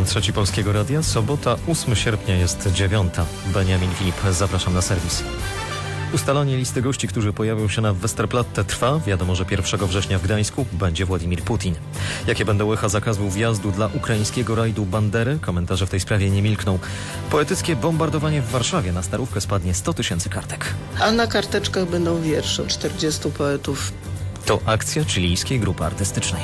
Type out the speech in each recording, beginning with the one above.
Program Trzeci Polskiego Radia, sobota 8 sierpnia jest dziewiąta. Beniamin Filip, zapraszam na serwis. Ustalanie listy gości, którzy pojawią się na Westerplatte trwa. Wiadomo, że 1 września w Gdańsku będzie Władimir Putin. Jakie będą łycha zakazu wjazdu dla ukraińskiego rajdu Bandery? Komentarze w tej sprawie nie milkną. Poetyckie bombardowanie w Warszawie. Na starówkę spadnie 100 tysięcy kartek. A na karteczkach będą wiersze 40 poetów. To akcja chilijskiej grupy artystycznej.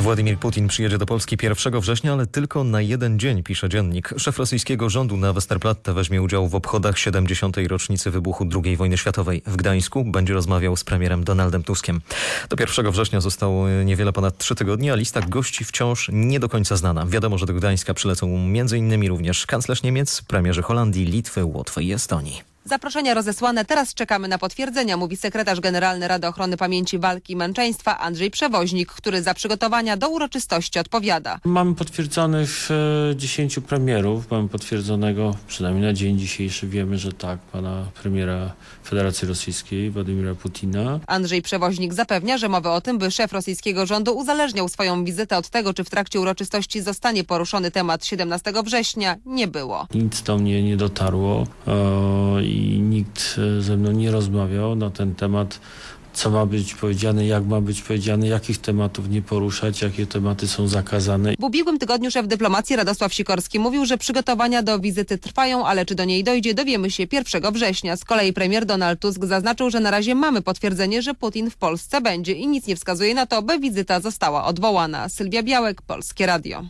Władimir Putin przyjedzie do Polski 1 września, ale tylko na jeden dzień, pisze dziennik. Szef rosyjskiego rządu na Westerplatte weźmie udział w obchodach 70. rocznicy wybuchu II wojny światowej. W Gdańsku będzie rozmawiał z premierem Donaldem Tuskiem. Do 1 września zostało niewiele ponad trzy tygodnie, a lista gości wciąż nie do końca znana. Wiadomo, że do Gdańska przylecą m.in. również kanclerz Niemiec, premierzy Holandii, Litwy, Łotwy i Estonii. Zaproszenia rozesłane, teraz czekamy na potwierdzenia, mówi sekretarz generalny Rady Ochrony Pamięci Walki i Męczeństwa Andrzej Przewoźnik, który za przygotowania do uroczystości odpowiada. Mamy potwierdzonych e, 10 premierów, mamy potwierdzonego, przynajmniej na dzień dzisiejszy wiemy, że tak, pana premiera Federacji Rosyjskiej, Władimira Putina. Andrzej Przewoźnik zapewnia, że mowy o tym, by szef rosyjskiego rządu uzależniał swoją wizytę od tego, czy w trakcie uroczystości zostanie poruszony temat 17 września, nie było. Nic do mnie nie dotarło e, i nikt e, ze mną nie rozmawiał na ten temat, co ma być powiedziane, jak ma być powiedziane, jakich tematów nie poruszać, jakie tematy są zakazane. W ubiegłym tygodniu szef dyplomacji Radosław Sikorski mówił, że przygotowania do wizyty trwają, ale czy do niej dojdzie, dowiemy się 1 września. Z kolei premier Donald Tusk zaznaczył, że na razie mamy potwierdzenie, że Putin w Polsce będzie i nic nie wskazuje na to, by wizyta została odwołana. Sylwia Białek, Polskie Radio.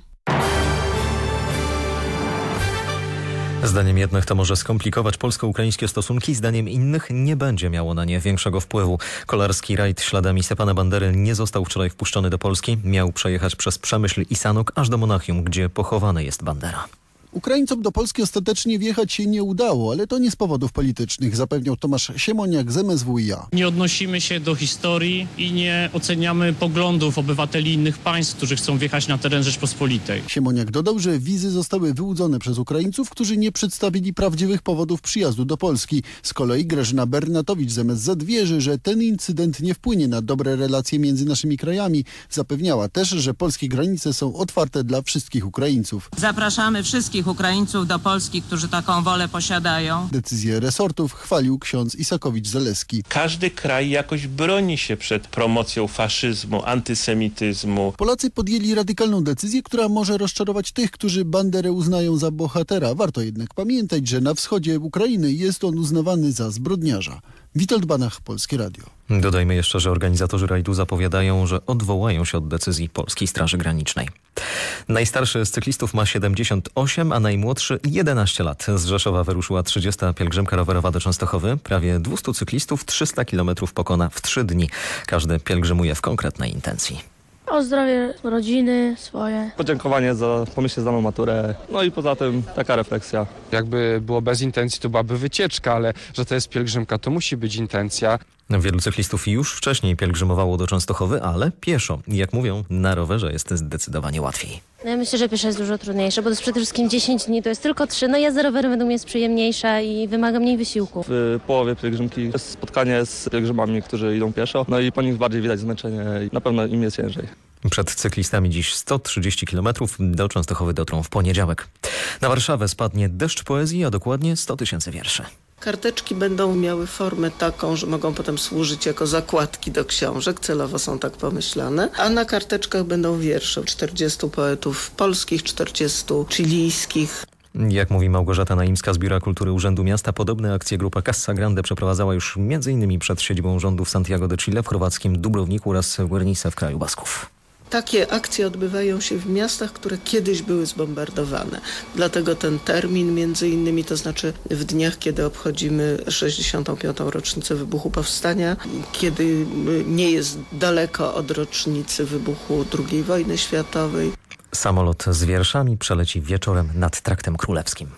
Zdaniem jednych to może skomplikować polsko-ukraińskie stosunki, zdaniem innych nie będzie miało na nie większego wpływu. Kolarski rajd śladami Stepana Bandery nie został wczoraj wpuszczony do Polski. Miał przejechać przez Przemyśl i Sanok aż do Monachium, gdzie pochowany jest Bandera. Ukraińcom do Polski ostatecznie wjechać się nie udało, ale to nie z powodów politycznych, zapewniał Tomasz Siemoniak z MSWiA. Nie odnosimy się do historii i nie oceniamy poglądów obywateli innych państw, którzy chcą wjechać na teren Rzeczpospolitej. Siemoniak dodał, że wizy zostały wyłudzone przez Ukraińców, którzy nie przedstawili prawdziwych powodów przyjazdu do Polski. Z kolei Grażyna Bernatowicz z MSZ wierzy, że ten incydent nie wpłynie na dobre relacje między naszymi krajami. Zapewniała też, że polskie granice są otwarte dla wszystkich Ukraińców. Zapraszamy wszystkich Ukraińców do Polski, którzy taką wolę posiadają. Decyzję resortów chwalił ksiądz Isakowicz-Zaleski. Każdy kraj jakoś broni się przed promocją faszyzmu, antysemityzmu. Polacy podjęli radykalną decyzję, która może rozczarować tych, którzy Banderę uznają za bohatera. Warto jednak pamiętać, że na wschodzie Ukrainy jest on uznawany za zbrodniarza. Witold Banach, Polskie Radio. Dodajmy jeszcze, że organizatorzy rajdu zapowiadają, że odwołają się od decyzji Polskiej Straży Granicznej. Najstarszy z cyklistów ma 78, a najmłodszy 11 lat. Z Rzeszowa wyruszyła 30. pielgrzymka rowerowa do Częstochowy. Prawie 200 cyklistów 300 km pokona w 3 dni. Każdy pielgrzymuje w konkretnej intencji. O zdrowie rodziny swoje. Podziękowanie za pomyślnie zdaną maturę, no i poza tym taka refleksja. Jakby było bez intencji, to byłaby wycieczka, ale że to jest pielgrzymka, to musi być intencja. Wielu cyklistów już wcześniej pielgrzymowało do Częstochowy, ale pieszo. Jak mówią, na rowerze jest zdecydowanie łatwiej. No ja myślę, że pieszo jest dużo trudniejsze, bo to jest przede wszystkim 10 dni, to jest tylko 3. No jazda rowerem według mnie jest przyjemniejsza i wymaga mniej wysiłku. W połowie pielgrzymki jest spotkanie z pielgrzymami, którzy idą pieszo, no i po nich bardziej widać zmęczenie i na pewno im jest ciężej. Przed cyklistami dziś 130 km do Częstochowy dotrą w poniedziałek. Na Warszawę spadnie deszcz poezji, a dokładnie 100 tysięcy wierszy. Karteczki będą miały formę taką, że mogą potem służyć jako zakładki do książek, celowo są tak pomyślane, a na karteczkach będą wiersze 40 poetów polskich, 40 chilijskich. Jak mówi Małgorzata Naimska z Biura Kultury Urzędu Miasta, podobne akcje grupa Cassa Grande przeprowadzała już m.in. przed siedzibą rządu w Santiago de Chile, w chorwackim Dubrowniku oraz Guernice w kraju Basków. Takie akcje odbywają się w miastach, które kiedyś były zbombardowane. Dlatego ten termin między innymi, to znaczy w dniach, kiedy obchodzimy 65. rocznicę wybuchu powstania, kiedy nie jest daleko od rocznicy wybuchu II wojny światowej. Samolot z wierszami przeleci wieczorem nad Traktem Królewskim.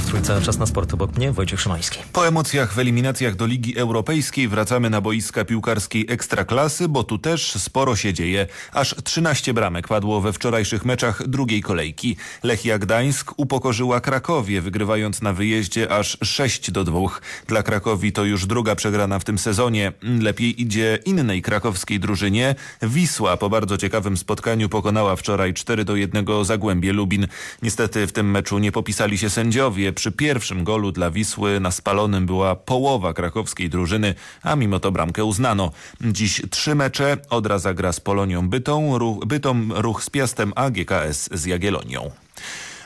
W trójce czas na sport obok mnie Wojciech Szymański. Po emocjach w eliminacjach do Ligi Europejskiej wracamy na boiska piłkarskiej Ekstraklasy, bo tu też sporo się dzieje. Aż 13 bramek padło we wczorajszych meczach drugiej kolejki. Lechia Gdańsk upokorzyła Krakowie, wygrywając na wyjeździe aż 6 do 2. Dla Krakowi to już druga przegrana w tym sezonie. Lepiej idzie innej krakowskiej drużynie. Wisła po bardzo ciekawym spotkaniu pokonała wczoraj 4 do 1 Zagłębie Lubin. Niestety w tym meczu nie popisali się sędziowie. Przy pierwszym golu dla Wisły na spalonym była połowa krakowskiej drużyny, a mimo to bramkę uznano. Dziś trzy mecze. Odra zagra z Polonią Bytą, ruch, Bytom ruch z Piastem, a GKS z Jagiellonią.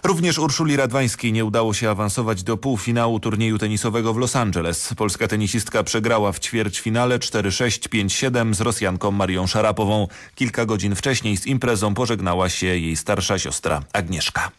Również Urszuli Radwańskiej nie udało się awansować do półfinału turnieju tenisowego w Los Angeles. Polska tenisistka przegrała w ćwierćfinale 4-6, 5-7 z Rosjanką Marią Szarapową. Kilka godzin wcześniej z imprezą pożegnała się jej starsza siostra Agnieszka.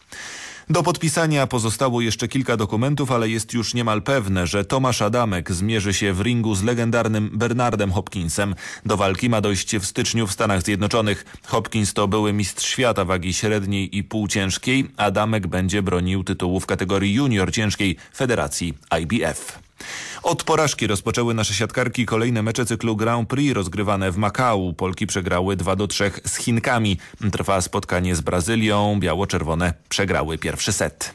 Do podpisania pozostało jeszcze kilka dokumentów, ale jest już niemal pewne, że Tomasz Adamek zmierzy się w ringu z legendarnym Bernardem Hopkinsem. Do walki ma dojść w styczniu w Stanach Zjednoczonych. Hopkins to były mistrz świata wagi średniej i półciężkiej. Adamek będzie bronił tytułu w kategorii junior ciężkiej Federacji IBF. Od porażki rozpoczęły nasze siatkarki kolejne mecze cyklu Grand Prix rozgrywane w Makau. Polki przegrały 2 do 3 z Chinkami. Trwa spotkanie z Brazylią. Biało-czerwone przegrały pierwszy set.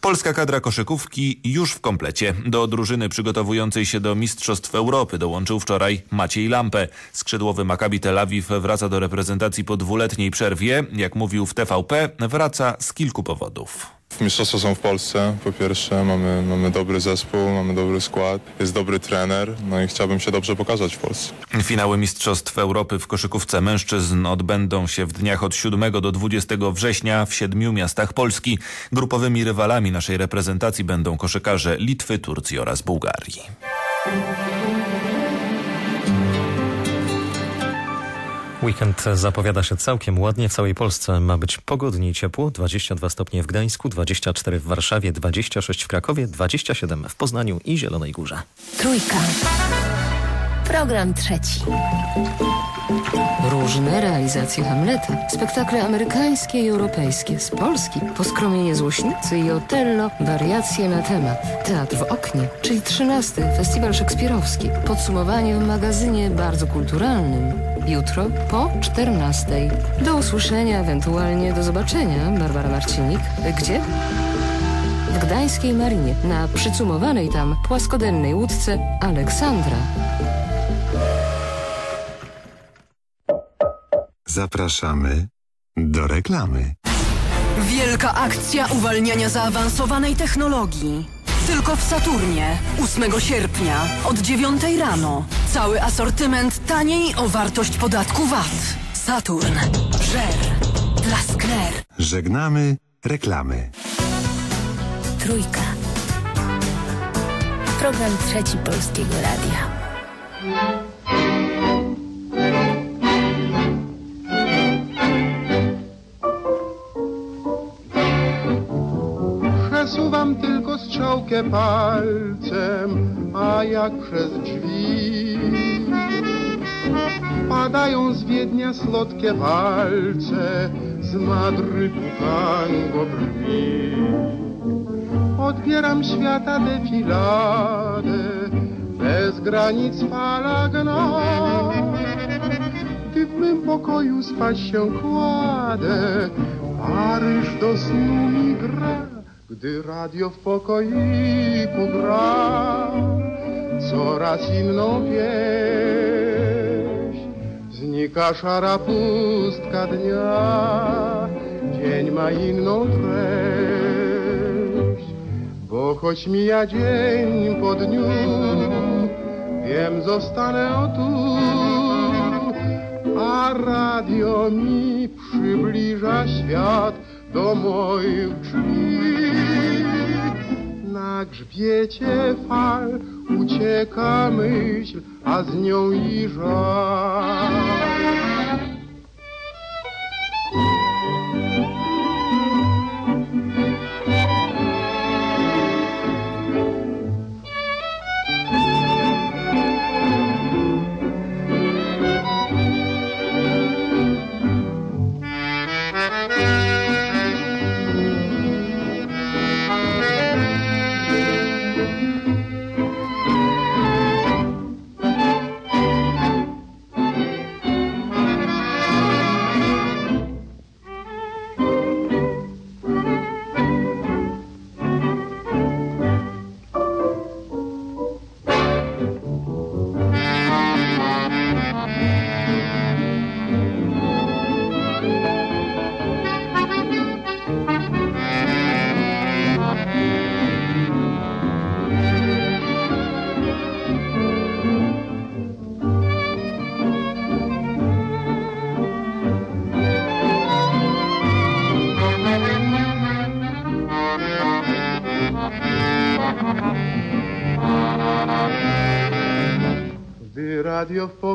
Polska kadra koszykówki już w komplecie. Do drużyny przygotowującej się do Mistrzostw Europy dołączył wczoraj Maciej Lampę. Skrzydłowy Maccabi Tel Awiw wraca do reprezentacji po dwuletniej przerwie. Jak mówił w TVP, wraca z kilku powodów. Mistrzostwa są w Polsce, po pierwsze mamy, mamy dobry zespół, mamy dobry skład, jest dobry trener, no i chciałbym się dobrze pokazać w Polsce. Finały Mistrzostw Europy w koszykówce mężczyzn odbędą się w dniach od 7 do 20 września w siedmiu miastach Polski. Grupowymi rywalami naszej reprezentacji będą koszykarze Litwy, Turcji oraz Bułgarii. Weekend zapowiada się całkiem ładnie. W całej Polsce ma być pogodnie i ciepło. 22 stopnie w Gdańsku, 24 w Warszawie, 26 w Krakowie, 27 w Poznaniu i Zielonej Górze. Trójka. Program trzeci. Różne realizacje Hamleta, spektakle amerykańskie i europejskie, z Polski, Poskromienie Złośnicy i Otello, wariacje na temat, Teatr w oknie, czyli 13. Festiwal Szekspirowski, podsumowanie w magazynie bardzo kulturalnym. Jutro po 14. Do usłyszenia, ewentualnie do zobaczenia, Barbara Marcinik. Gdzie? W Gdańskiej Marinie, na przycumowanej tam płaskodennej łódce Aleksandra. Zapraszamy do reklamy. Wielka akcja uwalniania zaawansowanej technologii. Tylko w Saturnie. 8 sierpnia od 9 rano. Cały asortyment taniej o wartość podatku VAT. Saturn. Żer. Dla skner. Żegnamy reklamy. Trójka. Program trzeci Polskiego Radia. Strzałkę palcem, a jak przez drzwi padają z Wiednia słodkie walce, z Madrytu tango brwi. Odbieram świata defiladę, bez granic fala gna. Gdy w mym pokoju spać się kładę, Paryż do snu mi gra. Gdy radio w pokoiku gra coraz inną wieś, znika szara pustka dnia, dzień ma inną treść, bo choć mija dzień po dniu, wiem zostanę tu, a radio mi przybliża świat do moich drzwi. Na grzbiecie fal ucieka myśl, a z nią i żal.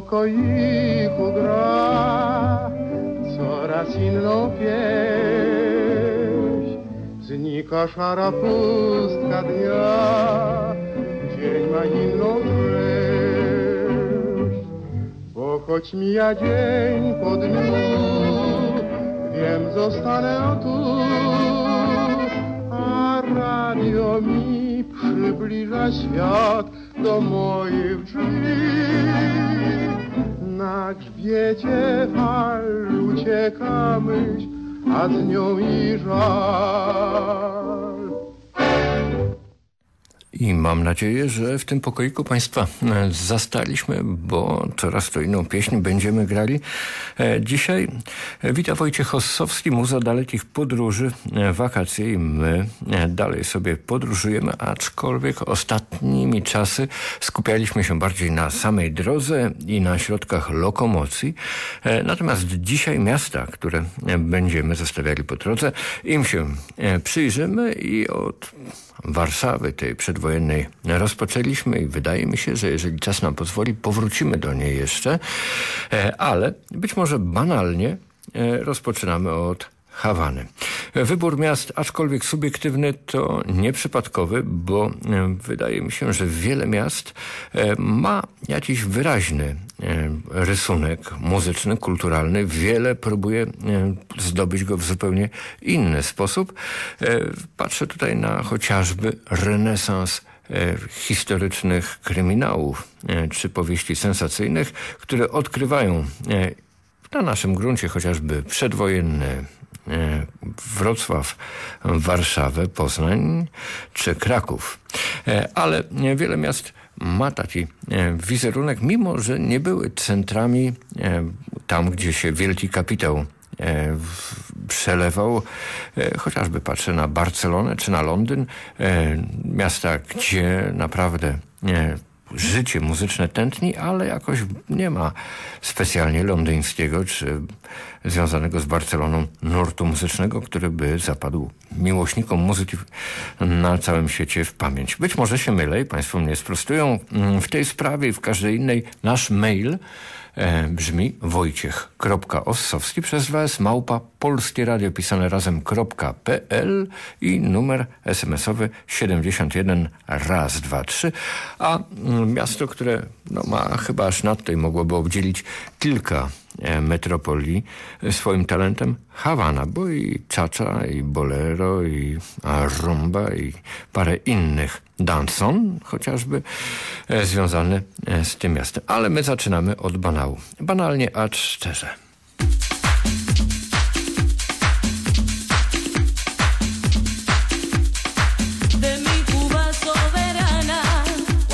Pokoiku gra coraz inną pieśń. Znika szara pustka dnia, dzień ma inną treść. Bo choć mija dzień po dniu, wiem zostanę tu, a radio mi przybliża świat do moich drzwi. Na grzbiecie fal ucieka myśl, a z nią i żal. I mam nadzieję, że w tym pokoiku Państwa e, zastaliśmy, bo coraz to inną pieśń będziemy grali. E, Dzisiaj e, wita Wojciech Ossowski, muza dalekich podróży, wakacje i my dalej sobie podróżujemy, aczkolwiek ostatnimi czasy skupialiśmy się bardziej na samej drodze i na środkach lokomocji. Natomiast dzisiaj miasta, które będziemy zostawiali po drodze, im się przyjrzymy i od Warszawy, tej przedwojennej, rozpoczęliśmy i wydaje mi się, że jeżeli czas nam pozwoli, powrócimy do niej jeszcze, E, ale być może banalnie e, rozpoczynamy od Hawany. Wybór miast, aczkolwiek subiektywny, to nieprzypadkowy, bo e, wydaje mi się, że wiele miast e, ma jakiś wyraźny e, rysunek muzyczny, kulturalny. Wiele próbuje zdobyć go w zupełnie inny sposób. Patrzę tutaj na chociażby renesans historycznych kryminałów czy powieści sensacyjnych, które odkrywają na naszym gruncie chociażby przedwojenny Wrocław, Warszawę, Poznań czy Kraków. E, Ale e, wiele miast ma taki e, wizerunek, mimo że nie były centrami e, tam, gdzie się wielki kapitał e, przelewał. E, Chociażby patrzę na Barcelonę czy na Londyn, e, miasta, gdzie naprawdę e, życie muzyczne tętni, ale jakoś nie ma specjalnie londyńskiego czy związanego z Barceloną nurtu muzycznego, który by zapadł miłośnikom muzyki na całym świecie w pamięć. Być może się mylę i Państwo mnie sprostują. Mm, W tej sprawie i w każdej innej nasz mail e, brzmi wojciech.ossowski przez was małpa polskie radio pisane razem.pl i numer smsowy 71 raz, dwa, trzy. A mm, miasto, które no, ma chyba aż nadtej mogłoby obdzielić kilka metropolii e, swoim talentem Hawana, bo i czacza, i bolero, i rumba, i parę innych danson, chociażby e, związane e, z tym miastem. Ale my zaczynamy od banału. Banalnie, acz szczerze.